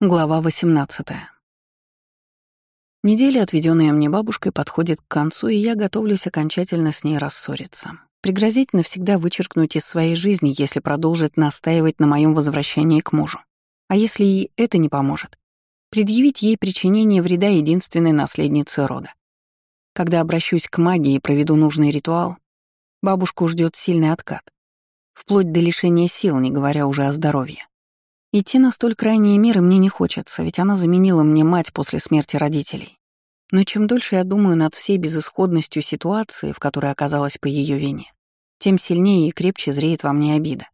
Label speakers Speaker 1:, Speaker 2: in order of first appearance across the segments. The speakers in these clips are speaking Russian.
Speaker 1: Глава 18. Неделя, отведенная мне бабушкой, подходит к концу, и я готовлюсь окончательно с ней рассориться. Пригрозить навсегда вычеркнуть из своей жизни, если продолжит настаивать на моем возвращении к мужу. А если и это не поможет, предъявить ей причинение вреда единственной наследнице рода. Когда обращусь к магии и проведу нужный ритуал, бабушку ждет сильный откат. Вплоть до лишения сил, не говоря уже о здоровье. Идти на столь крайние меры мне не хочется, ведь она заменила мне мать после смерти родителей. Но чем дольше я думаю над всей безысходностью ситуации, в которой оказалась по ее вине, тем сильнее и крепче зреет во мне обида.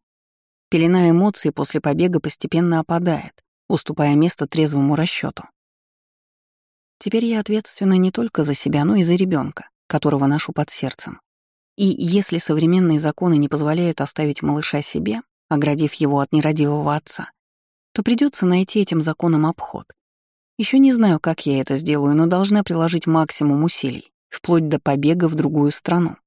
Speaker 1: Пелена эмоций после побега постепенно опадает, уступая место трезвому расчету. Теперь я ответственна не только за себя, но и за ребенка, которого ношу под сердцем. И если современные законы не позволяют оставить малыша себе, оградив его от нерадивого отца, то придется найти этим законом обход. Еще не знаю, как я это сделаю, но должна приложить максимум усилий, вплоть до побега в другую страну.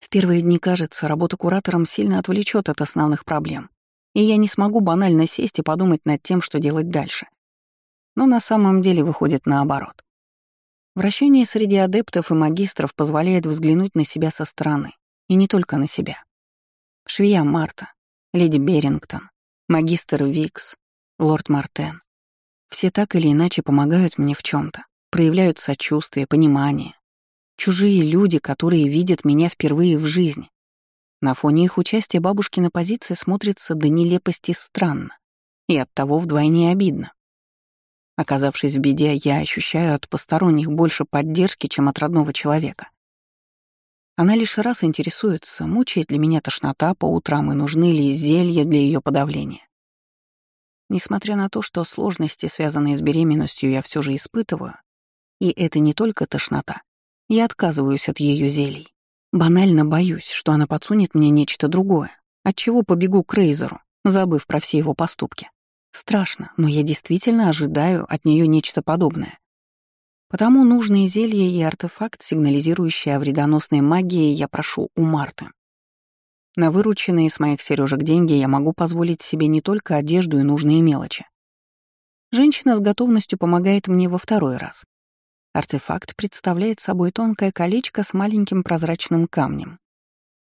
Speaker 1: В первые дни, кажется, работа куратором сильно отвлечет от основных проблем, и я не смогу банально сесть и подумать над тем, что делать дальше. Но на самом деле выходит наоборот. Вращение среди адептов и магистров позволяет взглянуть на себя со стороны, и не только на себя. Швея Марта, леди Берингтон, магистр Викс, лорд Мартен. Все так или иначе помогают мне в чем то проявляют сочувствие, понимание. Чужие люди, которые видят меня впервые в жизни. На фоне их участия бабушкина позиция смотрится до нелепости странно и оттого вдвойне обидно. Оказавшись в беде, я ощущаю от посторонних больше поддержки, чем от родного человека. Она лишь раз интересуется, мучает ли меня тошнота по утрам и нужны ли зелья для ее подавления. Несмотря на то, что сложности, связанные с беременностью, я все же испытываю, и это не только тошнота, я отказываюсь от ее зелий. Банально боюсь, что она подсунет мне нечто другое, от чего побегу к Рейзеру, забыв про все его поступки. Страшно, но я действительно ожидаю от нее нечто подобное. Потому нужные зелья и артефакт, сигнализирующий о вредоносной магии, я прошу у Марты. На вырученные с моих сережек деньги я могу позволить себе не только одежду и нужные мелочи. Женщина с готовностью помогает мне во второй раз. Артефакт представляет собой тонкое колечко с маленьким прозрачным камнем.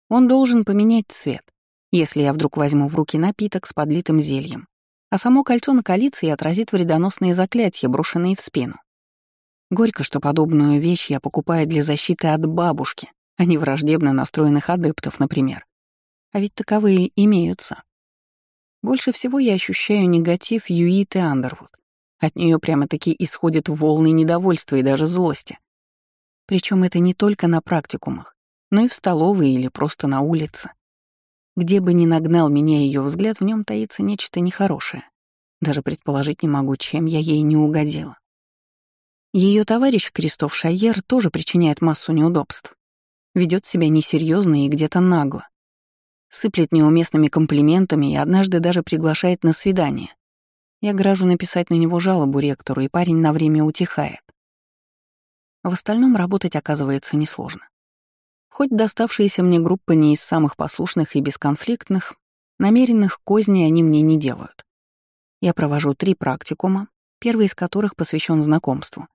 Speaker 1: Он должен поменять цвет, если я вдруг возьму в руки напиток с подлитым зельем, а само кольцо накалится и отразит вредоносные заклятия, брошенные в спину. Горько, что подобную вещь я покупаю для защиты от бабушки, а не враждебно настроенных адептов, например. А ведь таковые имеются. Больше всего я ощущаю негатив Юиты Андервуд. От нее прямо-таки исходят волны недовольства и даже злости. Причем это не только на практикумах, но и в столовой или просто на улице. Где бы ни нагнал меня ее взгляд, в нем таится нечто нехорошее. Даже предположить не могу, чем я ей не угодила. Ее товарищ Кристоф Шайер тоже причиняет массу неудобств. Ведет себя несерьезно и где-то нагло сыплет неуместными комплиментами и однажды даже приглашает на свидание. Я грожу написать на него жалобу ректору, и парень на время утихает. В остальном работать оказывается несложно. Хоть доставшаяся мне группа не из самых послушных и бесконфликтных, намеренных козней они мне не делают. Я провожу три практикума, первый из которых посвящен знакомству.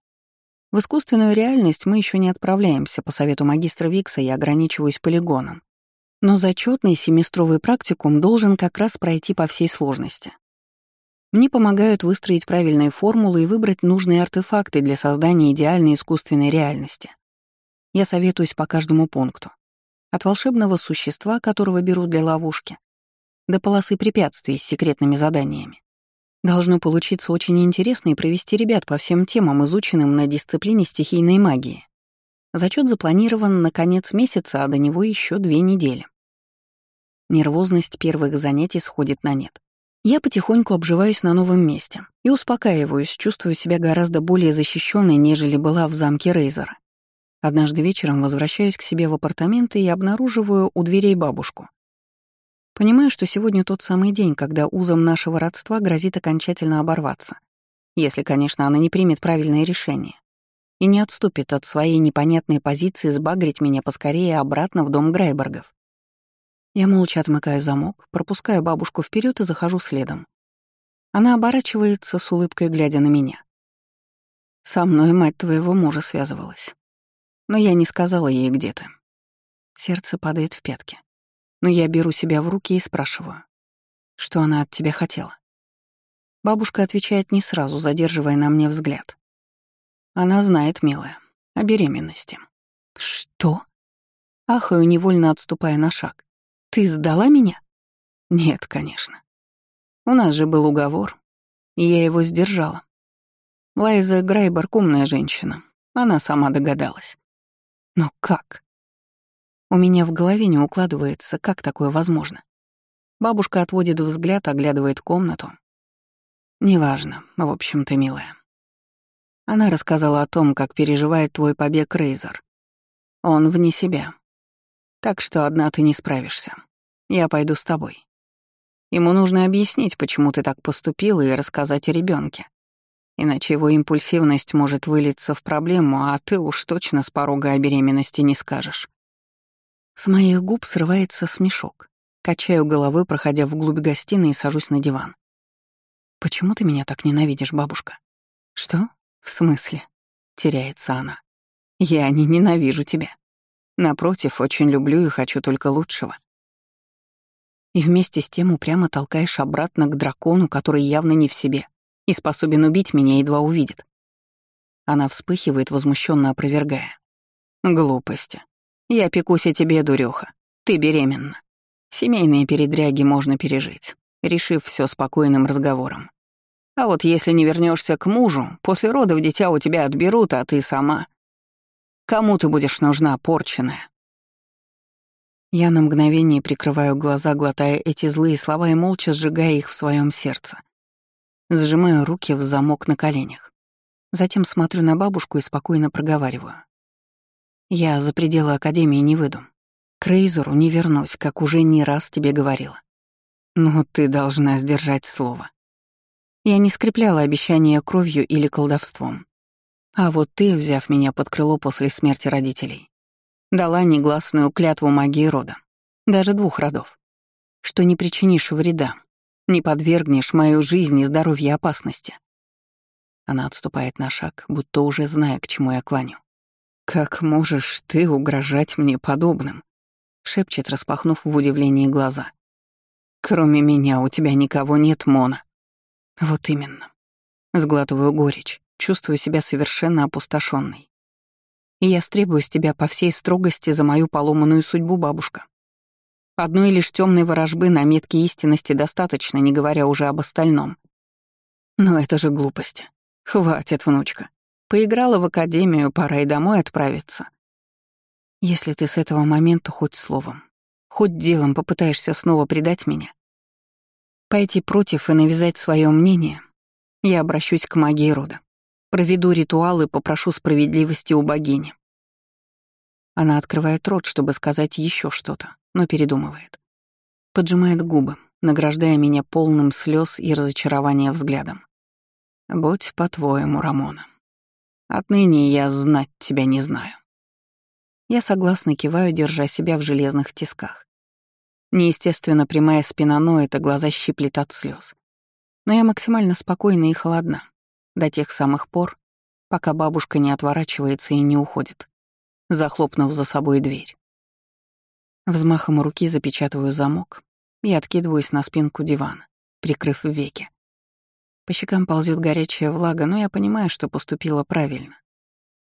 Speaker 1: В искусственную реальность мы еще не отправляемся по совету магистра Викса и ограничиваюсь полигоном, но зачетный семестровый практикум должен как раз пройти по всей сложности. Мне помогают выстроить правильные формулы и выбрать нужные артефакты для создания идеальной искусственной реальности. Я советуюсь по каждому пункту. От волшебного существа, которого берут для ловушки, до полосы препятствий с секретными заданиями. Должно получиться очень интересно и провести ребят по всем темам, изученным на дисциплине стихийной магии. Зачет запланирован на конец месяца, а до него еще две недели. Нервозность первых занятий сходит на нет. Я потихоньку обживаюсь на новом месте и успокаиваюсь, чувствую себя гораздо более защищенной, нежели была в замке Рейзера. Однажды вечером возвращаюсь к себе в апартаменты и обнаруживаю у дверей бабушку. Понимаю, что сегодня тот самый день, когда узом нашего родства грозит окончательно оборваться. Если, конечно, она не примет правильное решение и не отступит от своей непонятной позиции сбагрить меня поскорее обратно в дом Грейбергов. Я молча отмыкаю замок, пропускаю бабушку вперед и захожу следом. Она оборачивается с улыбкой, глядя на меня. Со мной мать твоего мужа связывалась. Но я не сказала ей, где ты. Сердце падает в пятки. Но я беру себя в руки и спрашиваю, что она от тебя хотела. Бабушка отвечает не сразу, задерживая на мне взгляд. Она знает, милая, о беременности. Что? Ахаю, невольно отступая на шаг. Ты сдала меня? Нет, конечно. У нас же был уговор, и я его сдержала. Лайза Грейберг умная женщина. Она сама догадалась. Но как? У меня в голове не укладывается, как такое возможно. Бабушка отводит взгляд, оглядывает комнату. Неважно, в общем-то, милая. Она рассказала о том, как переживает твой побег Рейзер. Он вне себя. Так что одна ты не справишься. Я пойду с тобой. Ему нужно объяснить, почему ты так поступила, и рассказать о ребенке. Иначе его импульсивность может вылиться в проблему, а ты уж точно с порога о беременности не скажешь. С моих губ срывается смешок. Качаю головой, проходя вглубь гостиной и сажусь на диван. «Почему ты меня так ненавидишь, бабушка?» «Что? В смысле?» — теряется она. «Я не ненавижу тебя. Напротив, очень люблю и хочу только лучшего». И вместе с тем упрямо толкаешь обратно к дракону, который явно не в себе и способен убить меня, едва увидит. Она вспыхивает, возмущенно опровергая. «Глупости. Я пекусь о тебе, дурёха. Ты беременна. Семейные передряги можно пережить, решив все спокойным разговором. А вот если не вернешься к мужу, после родов дитя у тебя отберут, а ты сама. Кому ты будешь нужна, порченная?» Я на мгновение прикрываю глаза, глотая эти злые слова и молча сжигая их в своем сердце. Сжимаю руки в замок на коленях. Затем смотрю на бабушку и спокойно проговариваю. Я за пределы Академии не выйду. К Рейзеру не вернусь, как уже не раз тебе говорила. Но ты должна сдержать слово. Я не скрепляла обещания кровью или колдовством. А вот ты, взяв меня под крыло после смерти родителей, дала негласную клятву магии рода, даже двух родов, что не причинишь вреда, не подвергнешь мою жизнь и здоровье опасности. Она отступает на шаг, будто уже зная, к чему я кланю. «Как можешь ты угрожать мне подобным?» — шепчет, распахнув в удивлении глаза. «Кроме меня у тебя никого нет, Мона». «Вот именно». Сглатываю горечь, чувствую себя совершенно опустошенной. И я стребую с тебя по всей строгости за мою поломанную судьбу, бабушка. Одной лишь темной ворожбы на метке истинности достаточно, не говоря уже об остальном. Но это же глупости. Хватит, внучка. Поиграла в академию, пора и домой отправиться. Если ты с этого момента хоть словом, хоть делом попытаешься снова предать меня, пойти против и навязать свое мнение, я обращусь к магии рода. Проведу ритуал и попрошу справедливости у богини. Она открывает рот, чтобы сказать еще что-то, но передумывает. Поджимает губы, награждая меня полным слез и разочарования взглядом. «Будь по-твоему, Рамона». Отныне я знать тебя не знаю. Я согласно киваю, держа себя в железных тисках. Неестественно прямая спина ноет, а глаза щиплет от слез. Но я максимально спокойна и холодна, до тех самых пор, пока бабушка не отворачивается и не уходит, захлопнув за собой дверь. Взмахом руки запечатываю замок и откидываюсь на спинку дивана, прикрыв веки. По щекам ползет горячая влага, но я понимаю, что поступила правильно.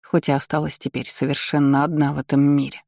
Speaker 1: Хоть и осталась теперь совершенно одна в этом мире.